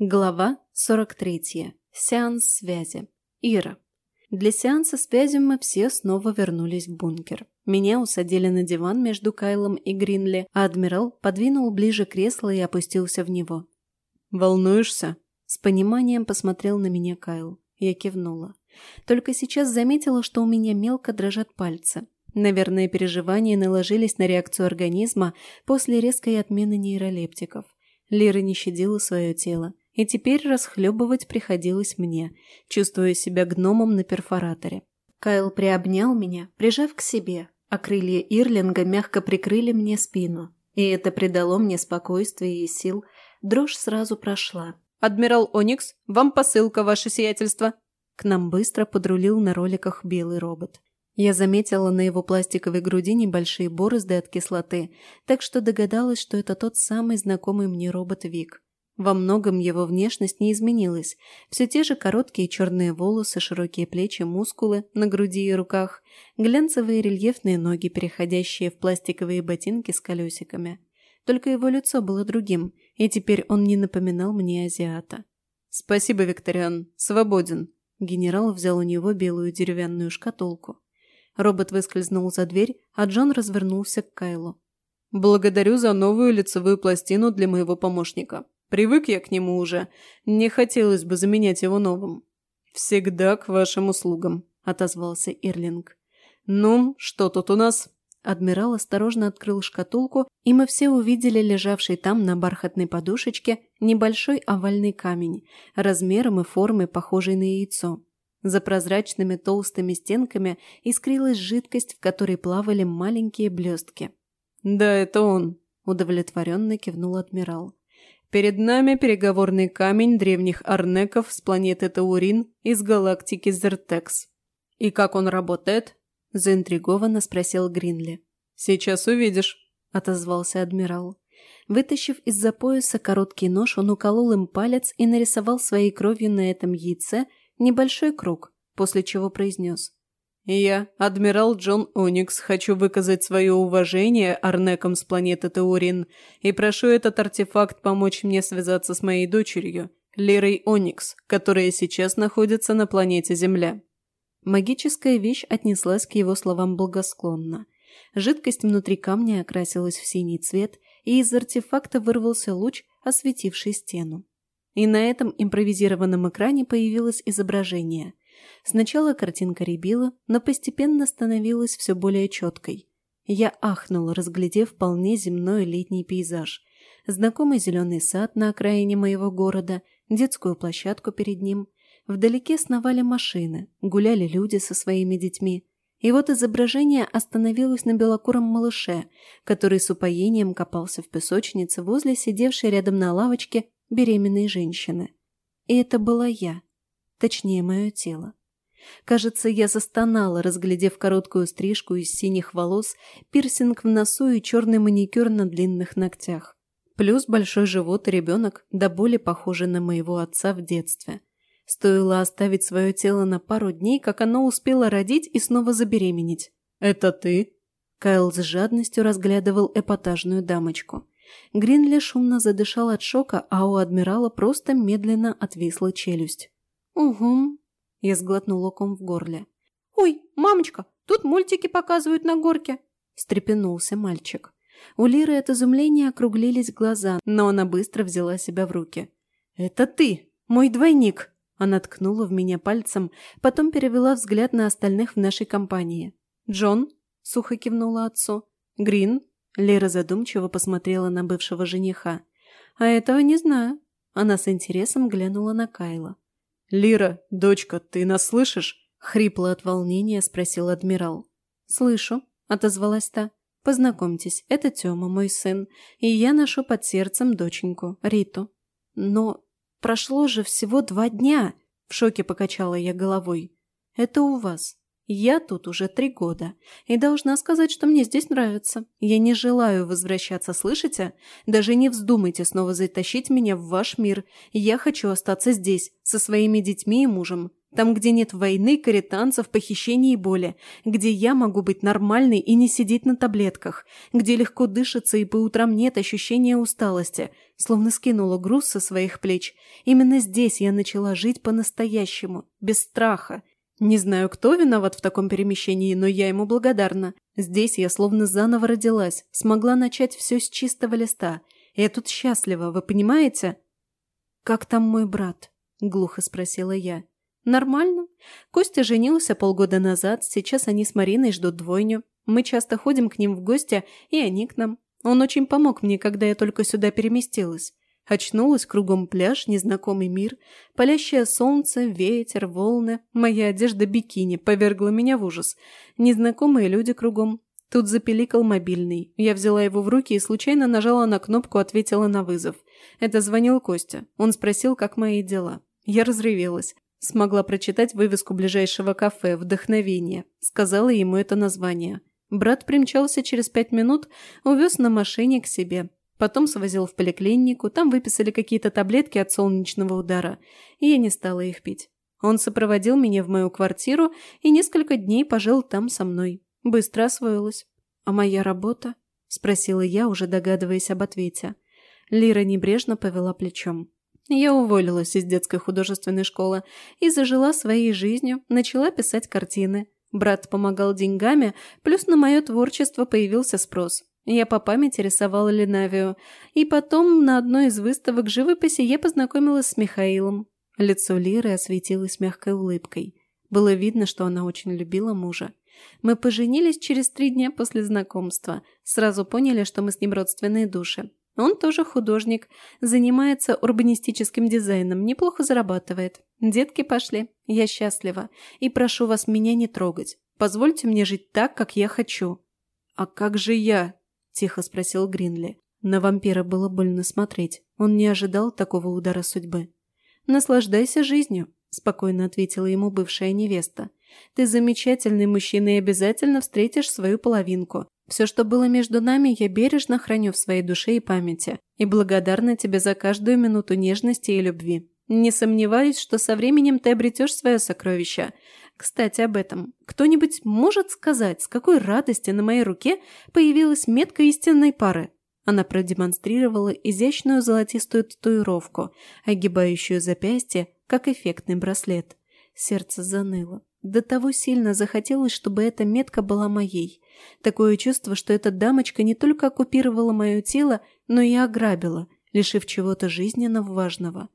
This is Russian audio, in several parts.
Глава 43. Сеанс связи. Ира. Для сеанса связи мы все снова вернулись в бункер. Меня усадили на диван между Кайлом и Гринли, а адмирал подвинул ближе кресло и опустился в него. «Волнуешься?» С пониманием посмотрел на меня Кайл. Я кивнула. Только сейчас заметила, что у меня мелко дрожат пальцы. Наверное, переживания наложились на реакцию организма после резкой отмены нейролептиков. Лира не щадила свое тело и теперь расхлебывать приходилось мне, чувствуя себя гномом на перфораторе. Кайл приобнял меня, прижав к себе, а крылья Ирлинга мягко прикрыли мне спину. И это придало мне спокойствие и сил. Дрожь сразу прошла. «Адмирал Оникс, вам посылка, ваше сиятельство!» К нам быстро подрулил на роликах белый робот. Я заметила на его пластиковой груди небольшие борозды от кислоты, так что догадалась, что это тот самый знакомый мне робот Вик. Во многом его внешность не изменилась. Все те же короткие черные волосы, широкие плечи, мускулы на груди и руках, глянцевые рельефные ноги, переходящие в пластиковые ботинки с колесиками. Только его лицо было другим, и теперь он не напоминал мне азиата. «Спасибо, Викториан. Свободен». Генерал взял у него белую деревянную шкатулку. Робот выскользнул за дверь, а Джон развернулся к Кайлу. «Благодарю за новую лицевую пластину для моего помощника. Привык я к нему уже. Не хотелось бы заменять его новым. «Всегда к вашим услугам», – отозвался Ирлинг. «Ну, что тут у нас?» Адмирал осторожно открыл шкатулку, и мы все увидели лежавший там на бархатной подушечке небольшой овальный камень, размером и формой похожий на яйцо. За прозрачными толстыми стенками искрилась жидкость, в которой плавали маленькие блестки. «Да, это он», – удовлетворенно кивнул адмирал. Перед нами переговорный камень древних арнеков с планеты Таурин из галактики Зертекс. «И как он работает?» – заинтригованно спросил Гринли. «Сейчас увидишь», – отозвался адмирал. Вытащив из-за пояса короткий нож, он уколол им палец и нарисовал своей кровью на этом яйце небольшой круг, после чего произнес. «Я, адмирал Джон Оникс, хочу выказать свое уважение Арнекам с планеты Таурин и прошу этот артефакт помочь мне связаться с моей дочерью, Лирой Оникс, которая сейчас находится на планете Земля». Магическая вещь отнеслась к его словам благосклонно. Жидкость внутри камня окрасилась в синий цвет, и из артефакта вырвался луч, осветивший стену. И на этом импровизированном экране появилось изображение – Сначала картинка рябила, но постепенно становилась все более четкой. Я ахнула, разглядев вполне земной летний пейзаж. Знакомый зеленый сад на окраине моего города, детскую площадку перед ним. Вдалеке сновали машины, гуляли люди со своими детьми. И вот изображение остановилось на белокуром малыше, который с упоением копался в песочнице возле сидевшей рядом на лавочке беременной женщины. И это была я, точнее, мое тело. Кажется, я застонала, разглядев короткую стрижку из синих волос, пирсинг в носу и черный маникюр на длинных ногтях. Плюс большой живот и ребенок, до боли похожий на моего отца в детстве. Стоило оставить свое тело на пару дней, как оно успело родить и снова забеременеть. «Это ты?» Кайл с жадностью разглядывал эпатажную дамочку. Гринли шумно задышал от шока, а у адмирала просто медленно отвисла челюсть. «Угу», я сглотнула ком в горле. «Ой, мамочка, тут мультики показывают на горке!» встрепенулся мальчик. У Лиры от изумления округлились глаза, но она быстро взяла себя в руки. «Это ты, мой двойник!» Она ткнула в меня пальцем, потом перевела взгляд на остальных в нашей компании. «Джон?» – сухо кивнула отцу. «Грин?» – Лера задумчиво посмотрела на бывшего жениха. «А этого не знаю». Она с интересом глянула на Кайла. «Лира, дочка, ты нас слышишь?» — хрипло от волнения спросил адмирал. «Слышу», — отозвалась та. «Познакомьтесь, это Тёма, мой сын, и я ношу под сердцем доченьку, Риту». «Но прошло же всего два дня!» — в шоке покачала я головой. «Это у вас. Я тут уже три года, и должна сказать, что мне здесь нравится. Я не желаю возвращаться, слышите? Даже не вздумайте снова затащить меня в ваш мир. Я хочу остаться здесь, со своими детьми и мужем. Там, где нет войны, каританцев, похищений и боли. Где я могу быть нормальной и не сидеть на таблетках. Где легко дышится и по утрам нет ощущения усталости. Словно скинула груз со своих плеч. Именно здесь я начала жить по-настоящему. Без страха. Не знаю, кто виноват в таком перемещении, но я ему благодарна. Здесь я словно заново родилась. Смогла начать все с чистого листа. Я тут счастлива, вы понимаете? «Как там мой брат?» – глухо спросила я. «Нормально. Костя женился полгода назад, сейчас они с Мариной ждут двойню. Мы часто ходим к ним в гости, и они к нам. Он очень помог мне, когда я только сюда переместилась. Очнулась кругом пляж, незнакомый мир, палящее солнце, ветер, волны. Моя одежда бикини повергла меня в ужас. Незнакомые люди кругом. Тут запеликал мобильный. Я взяла его в руки и случайно нажала на кнопку «Ответила на вызов». Это звонил Костя. Он спросил, как мои дела. Я разревелась. Смогла прочитать вывеску ближайшего кафе «Вдохновение». Сказала ему это название. Брат примчался через пять минут, увез на машине к себе. Потом свозил в поликлинику, там выписали какие-то таблетки от солнечного удара, и я не стала их пить. Он сопроводил меня в мою квартиру и несколько дней пожил там со мной. Быстро освоилась. «А моя работа?» – спросила я, уже догадываясь об ответе. Лира небрежно повела плечом. Я уволилась из детской художественной школы и зажила своей жизнью, начала писать картины. Брат помогал деньгами, плюс на мое творчество появился спрос. Я по памяти рисовала Линавию. И потом на одной из выставок живописи я познакомилась с Михаилом. Лицо Лиры осветилось мягкой улыбкой. Было видно, что она очень любила мужа. Мы поженились через три дня после знакомства. Сразу поняли, что мы с ним родственные души. Он тоже художник, занимается урбанистическим дизайном, неплохо зарабатывает. Детки пошли, я счастлива. И прошу вас меня не трогать. Позвольте мне жить так, как я хочу». «А как же я?» – тихо спросил Гринли. На вампира было больно смотреть. Он не ожидал такого удара судьбы. «Наслаждайся жизнью», – спокойно ответила ему бывшая невеста. «Ты замечательный мужчина и обязательно встретишь свою половинку. Все, что было между нами, я бережно храню в своей душе и памяти, и благодарна тебе за каждую минуту нежности и любви. Не сомневаюсь, что со временем ты обретешь свое сокровище. Кстати, об этом. Кто-нибудь может сказать, с какой радости на моей руке появилась метка истинной пары? Она продемонстрировала изящную золотистую татуировку, огибающую запястье, как эффектный браслет. Сердце заныло. До того сильно захотелось, чтобы эта метка была моей. Такое чувство, что эта дамочка не только оккупировала мое тело, но и ограбила, лишив чего-то жизненно важного.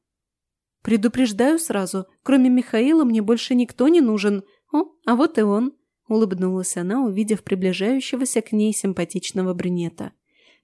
«Предупреждаю сразу, кроме Михаила мне больше никто не нужен. О, а вот и он!» – улыбнулась она, увидев приближающегося к ней симпатичного брюнета.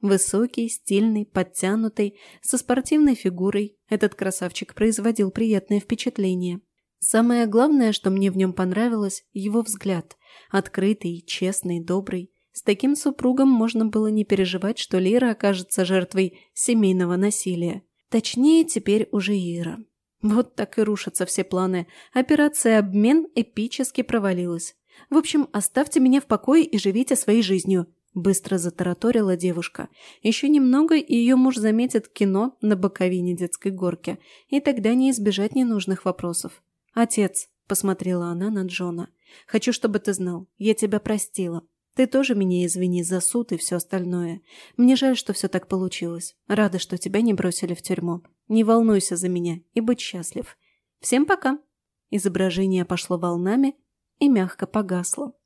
Высокий, стильный, подтянутый, со спортивной фигурой, этот красавчик производил приятное впечатление. Самое главное, что мне в нем понравилось – его взгляд. Открытый, честный, добрый. С таким супругом можно было не переживать, что Лира окажется жертвой семейного насилия. Точнее, теперь уже Ира. Вот так и рушатся все планы. Операция «Обмен» эпически провалилась. В общем, оставьте меня в покое и живите своей жизнью. Быстро затараторила девушка. Еще немного, и ее муж заметит кино на боковине детской горки, и тогда не избежать ненужных вопросов. «Отец», — посмотрела она на Джона, — «хочу, чтобы ты знал, я тебя простила. Ты тоже меня извини за суд и все остальное. Мне жаль, что все так получилось. Рада, что тебя не бросили в тюрьму. Не волнуйся за меня и будь счастлив. Всем пока». Изображение пошло волнами и мягко погасло.